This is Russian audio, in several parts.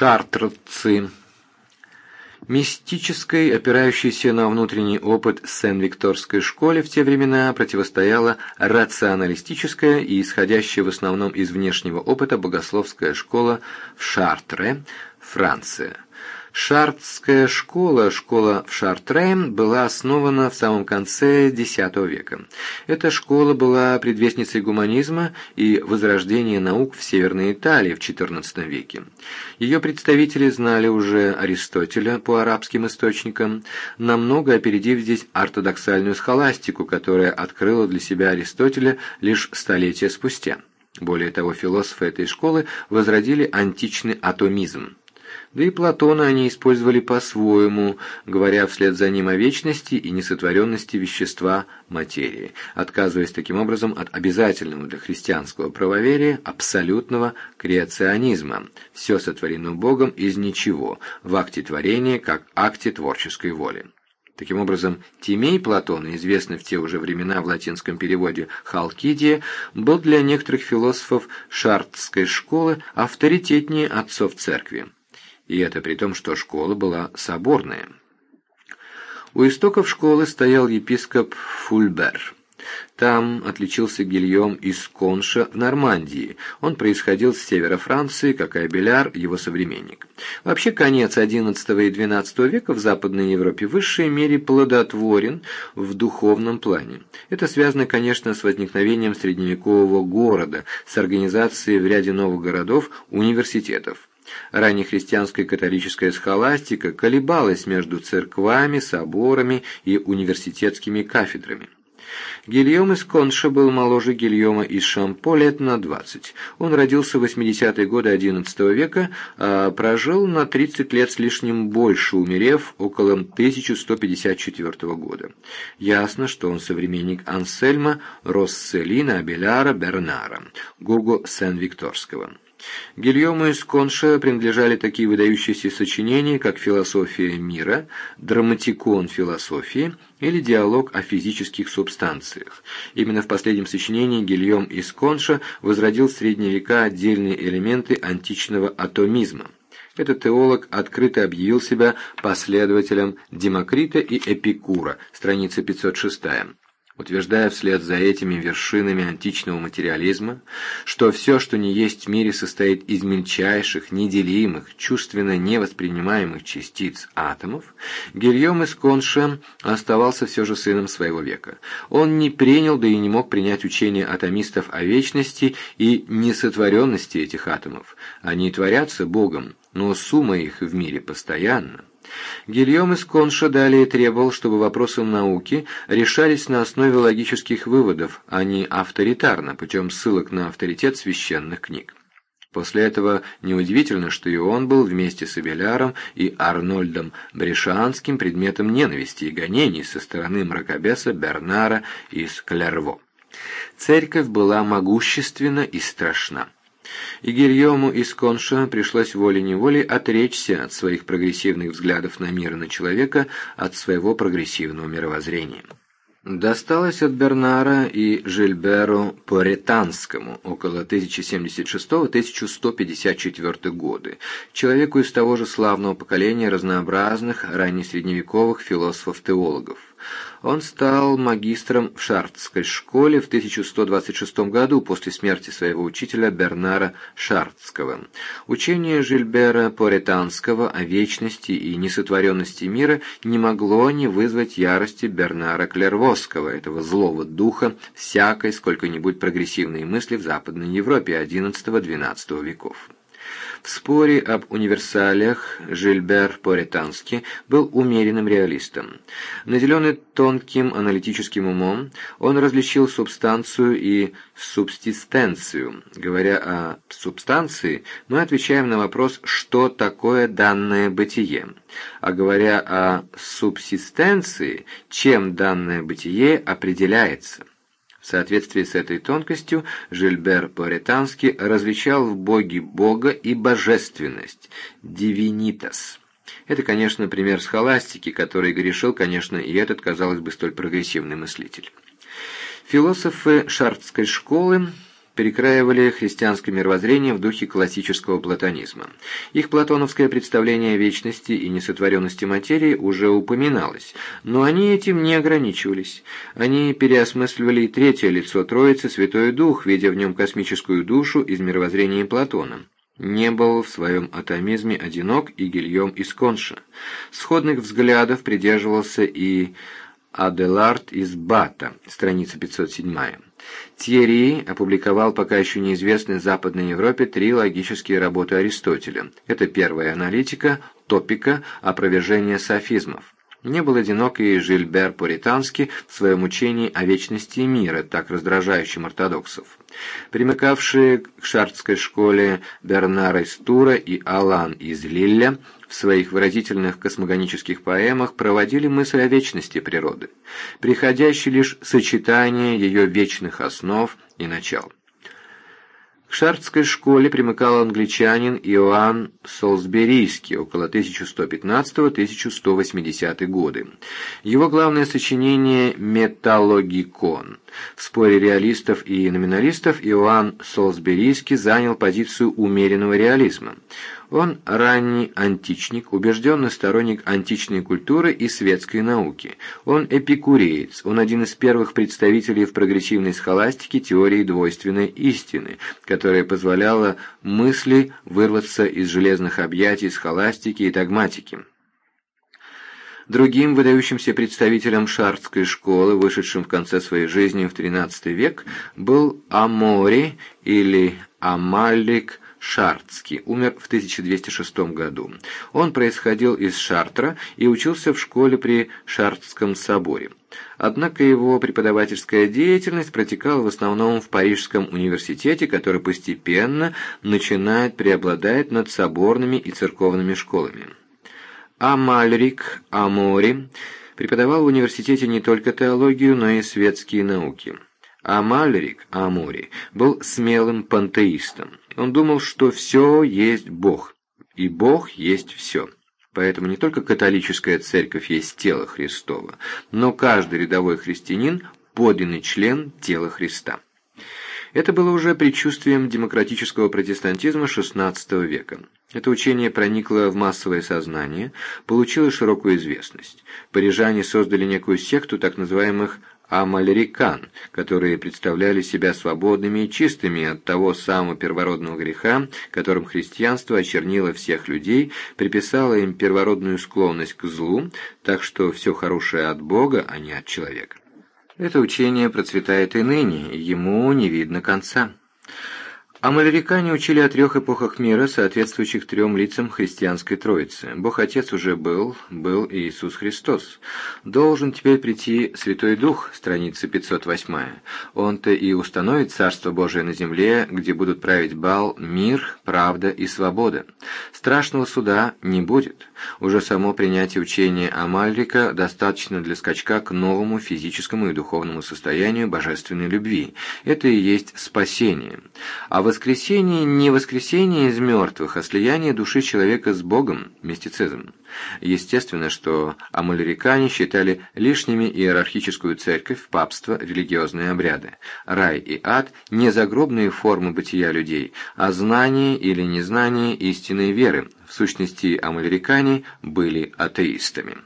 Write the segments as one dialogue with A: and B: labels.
A: Шартрцы. Мистической, опирающейся на внутренний опыт Сен-Викторской школе в те времена противостояла рационалистическая и исходящая в основном из внешнего опыта богословская школа в Шартре, Франция. Шартская школа, школа в Шартре, была основана в самом конце X века. Эта школа была предвестницей гуманизма и возрождения наук в Северной Италии в XIV веке. Ее представители знали уже Аристотеля по арабским источникам, намного опередив здесь ортодоксальную схоластику, которая открыла для себя Аристотеля лишь столетия спустя. Более того, философы этой школы возродили античный атомизм. Да и Платона они использовали по-своему, говоря вслед за ним о вечности и несотворенности вещества материи, отказываясь таким образом от обязательного для христианского правоверия абсолютного креационизма. Все сотворено Богом из ничего, в акте творения как акте творческой воли. Таким образом, Тимей Платона, известный в те уже времена в латинском переводе «Халкидия», был для некоторых философов шартской школы авторитетнее отцов церкви и это при том, что школа была соборная. У истоков школы стоял епископ Фульбер. Там отличился Гильем из Конша в Нормандии. Он происходил с севера Франции, как и Абеляр, его современник. Вообще, конец XI и XII века в Западной Европе в высшей мере плодотворен в духовном плане. Это связано, конечно, с возникновением средневекового города, с организацией в ряде новых городов университетов. Раннехристианская католическая схоластика колебалась между церквами, соборами и университетскими кафедрами. Гильем из Конша был моложе Гильома из Шампо лет на 20. Он родился в 80-е годы XI века, а прожил на 30 лет с лишним больше, умерев около 1154 года. Ясно, что он современник Ансельма, Росселина, Абеляра, Бернара, Гуго Сен-Викторского. Гильому из Конша принадлежали такие выдающиеся сочинения, как «Философия мира», «Драматикон философии» или «Диалог о физических субстанциях». Именно в последнем сочинении Гильом из Конша возродил в средние века отдельные элементы античного атомизма. Этот теолог открыто объявил себя последователем Демокрита и Эпикура, страница 506 утверждая вслед за этими вершинами античного материализма, что все, что не есть в мире, состоит из мельчайших, неделимых, чувственно невоспринимаемых частиц атомов, Гильем из Конша оставался все же сыном своего века. Он не принял, да и не мог принять учение атомистов о вечности и несотворенности этих атомов. Они творятся Богом, но сумма их в мире постоянна. Гильем из Конша далее требовал, чтобы вопросы науки решались на основе логических выводов, а не авторитарно, путем ссылок на авторитет священных книг. После этого неудивительно, что и он был вместе с Абеляром и Арнольдом Брешанским предметом ненависти и гонений со стороны мракобеса Бернара из Клерво. Церковь была могущественна и страшна и Гильому из Конша пришлось волей-неволей отречься от своих прогрессивных взглядов на мир и на человека, от своего прогрессивного мировоззрения. Досталось от Бернара и Жильберу Поретанскому около 1076-1154 годы, человеку из того же славного поколения разнообразных раннесредневековых философов-теологов. Он стал магистром в Шартской школе в 1126 году после смерти своего учителя Бернара Шартского. Учение Жильбера Поретанского о вечности и несотворенности мира не могло не вызвать ярости Бернара Клервосского, этого злого духа всякой сколько-нибудь прогрессивной мысли в Западной Европе XI-XII веков. В споре об универсалиях Жильбер Поретански был умеренным реалистом. Наделенный тонким аналитическим умом, он различил субстанцию и субсистенцию. Говоря о субстанции, мы отвечаем на вопрос, что такое данное бытие. А говоря о субсистенции, чем данное бытие определяется. В соответствии с этой тонкостью Жильбер Поретанский различал в Боге Бога и божественность – «дивинитас». Это, конечно, пример схоластики, который грешил, конечно, и этот, казалось бы, столь прогрессивный мыслитель. Философы шартской школы перекраивали христианское мировоззрение в духе классического платонизма. Их платоновское представление о вечности и несотворенности материи уже упоминалось, но они этим не ограничивались. Они переосмысливали третье лицо Троицы, Святой Дух, видя в нем космическую душу из мировоззрения Платона не был в своем атомизме одинок и Гильем из Конша. Сходных взглядов придерживался и Аделард из Бата, страница 507. Тьерри опубликовал пока еще неизвестной Западной Европе три логические работы Аристотеля. Это первая аналитика, топика, опровержение софизмов. Не был одинок и Жильбер Пуританский в своем учении о вечности мира, так раздражающем ортодоксов. Примыкавшие к шартской школе Бернар из Тура и Алан из Лилля в своих выразительных космогонических поэмах проводили мысль о вечности природы, приходящей лишь сочетание ее вечных основ и начал. К шартской школе примыкал англичанин Иоанн Солсберийский около 1115-1180 годы. Его главное сочинение «Металлогикон». В споре реалистов и номиналистов Иоанн Солсберийский занял позицию умеренного реализма. Он ранний античник, убежденный сторонник античной культуры и светской науки. Он эпикуреец, он один из первых представителей в прогрессивной схоластике теории двойственной истины, которая позволяла мысли вырваться из железных объятий схоластики и догматики. Другим выдающимся представителем шартской школы, вышедшим в конце своей жизни в XIII век, был Амори или Амалик Шартский, умер в 1206 году. Он происходил из Шартра и учился в школе при Шартском соборе. Однако его преподавательская деятельность протекала в основном в Парижском университете, который постепенно начинает преобладать над соборными и церковными школами. Амальрик Амори преподавал в университете не только теологию, но и светские науки. А Мальрик Амори был смелым пантеистом. Он думал, что все есть Бог, и Бог есть все. Поэтому не только католическая церковь есть тело Христова, но каждый рядовой христианин – подлинный член тела Христа. Это было уже предчувствием демократического протестантизма XVI века. Это учение проникло в массовое сознание, получило широкую известность. Парижане создали некую секту так называемых амалерикан, которые представляли себя свободными и чистыми от того самого первородного греха, которым христианство очернило всех людей, приписало им первородную склонность к злу, так что все хорошее от Бога, а не от человека. Это учение процветает и ныне, ему не видно конца. Амалерикане учили о трех эпохах мира, соответствующих трем лицам христианской Троицы. Бог-Отец уже был, был и Иисус Христос. Должен теперь прийти Святой Дух, страница 508. Он-то и установит Царство Божие на земле, где будут править бал, мир, правда и свобода. Страшного суда не будет. Уже само принятие учения Амальрика достаточно для скачка к новому физическому и духовному состоянию божественной любви. Это и есть спасение. А воскресение не воскресение из мертвых, а слияние души человека с Богом, мистицизм. Естественно, что амалерикане считали лишними иерархическую церковь, папство, религиозные обряды. Рай и ад – не загробные формы бытия людей, а знание или незнание истинной веры. В сущности, амалерикане были атеистами.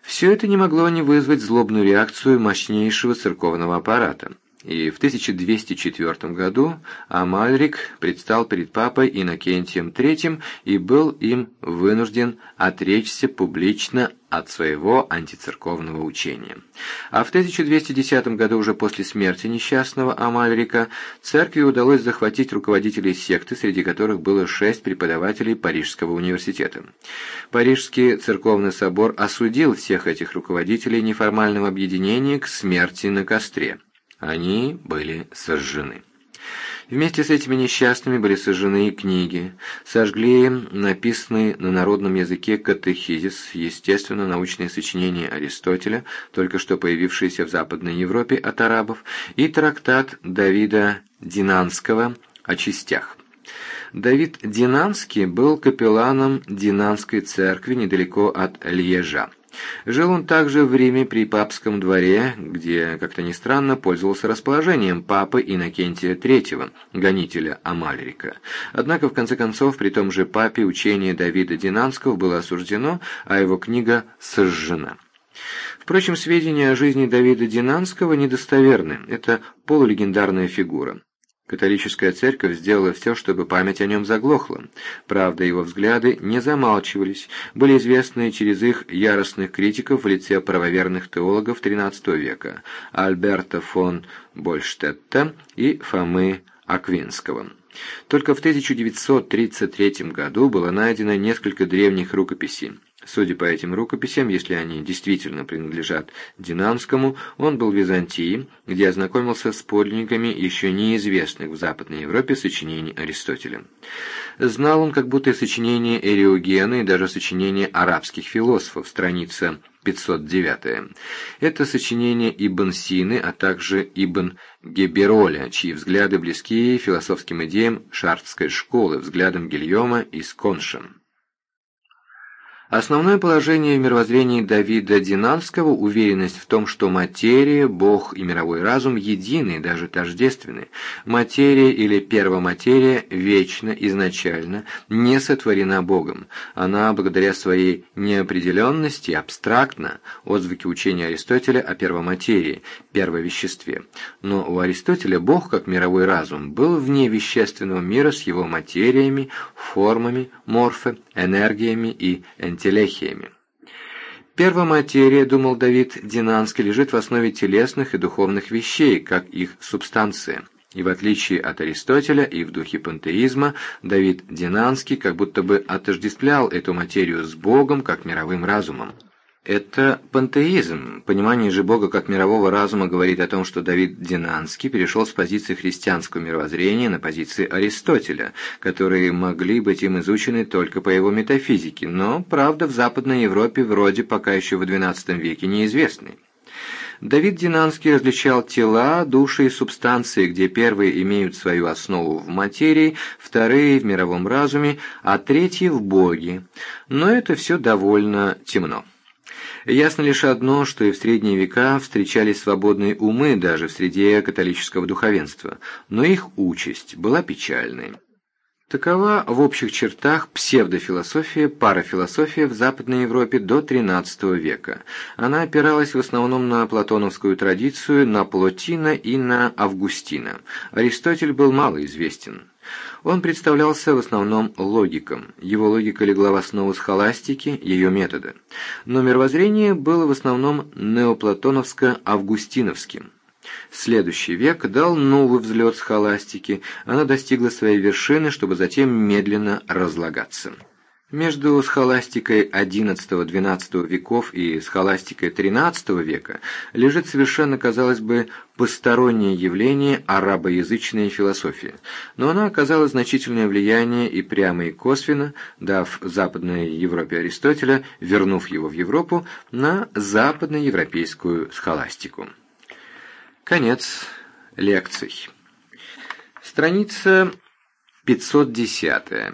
A: Все это не могло не вызвать злобную реакцию мощнейшего церковного аппарата и в 1204 году Амальрик предстал перед папой Иннокентием III и был им вынужден отречься публично от своего антицерковного учения. А в 1210 году, уже после смерти несчастного Амальрика, церкви удалось захватить руководителей секты, среди которых было шесть преподавателей Парижского университета. Парижский церковный собор осудил всех этих руководителей неформального объединения к смерти на костре. Они были сожжены. Вместе с этими несчастными были сожжены и книги, сожгли написанные на народном языке катехизис, естественно, научные сочинения Аристотеля, только что появившиеся в Западной Европе от арабов, и трактат Давида Динанского о частях. Давид Динанский был капелланом Динанской церкви недалеко от Льежа. Жил он также в Риме при папском дворе, где, как-то ни странно, пользовался расположением папы Иннокентия III, гонителя Амальрика. Однако, в конце концов, при том же папе учение Давида Динанского было осуждено, а его книга сожжена. Впрочем, сведения о жизни Давида Динанского недостоверны, это полулегендарная фигура. Католическая церковь сделала все, чтобы память о нем заглохла. Правда, его взгляды не замалчивались, были известны через их яростных критиков в лице правоверных теологов XIII века Альберта фон Больштетта и Фомы Аквинского. Только в 1933 году было найдено несколько древних рукописей. Судя по этим рукописям, если они действительно принадлежат Динамскому, он был в Византии, где ознакомился с подлинниками еще неизвестных в Западной Европе сочинений Аристотеля. Знал он как будто сочинения Эриогена и даже сочинения арабских философов, страница 509. Это сочинение Ибн Сины, а также Ибн Гебероля, чьи взгляды близки философским идеям шартской школы, взглядам Гильома и Сконша. Основное положение в мировоззрении Давида Динанского – уверенность в том, что материя, Бог и мировой разум едины, даже тождественны. Материя или первоматерия вечна, изначально, не сотворена Богом. Она, благодаря своей неопределенности, абстрактна, отзвуки учения Аристотеля о первоматерии, первовеществе. Но у Аристотеля Бог, как мировой разум, был вне вещественного мира с его материями, формами, морфе, энергиями и энтелехиями. Первоматерия, думал Давид Динанский, лежит в основе телесных и духовных вещей, как их субстанция. И в отличие от Аристотеля и в духе пантеизма, Давид Динанский как будто бы отождествлял эту материю с Богом как мировым разумом. Это пантеизм. Понимание же Бога как мирового разума говорит о том, что Давид Динанский перешел с позиции христианского мировоззрения на позиции Аристотеля, которые могли быть им изучены только по его метафизике, но, правда, в Западной Европе вроде пока еще в XII веке неизвестны. Давид Динанский различал тела, души и субстанции, где первые имеют свою основу в материи, вторые – в мировом разуме, а третьи – в Боге. Но это все довольно темно. Ясно лишь одно, что и в средние века встречались свободные умы даже в среде католического духовенства, но их участь была печальной. Такова в общих чертах псевдофилософия, парафилософия в Западной Европе до XIII века. Она опиралась в основном на платоновскую традицию, на Плотина и на Августина. Аристотель был мало известен. Он представлялся в основном логиком. Его логика легла в основу схоластики, ее метода. Но мировоззрение было в основном неоплатоновско-августиновским. Следующий век дал новый взлет схоластики, она достигла своей вершины, чтобы затем медленно разлагаться. Между схоластикой XI-XII веков и схоластикой XIII века лежит совершенно, казалось бы, постороннее явление арабоязычная философия, но она оказала значительное влияние и прямо и косвенно, дав Западной Европе Аристотеля, вернув его в Европу, на западноевропейскую схоластику. Конец лекций. Страница 510.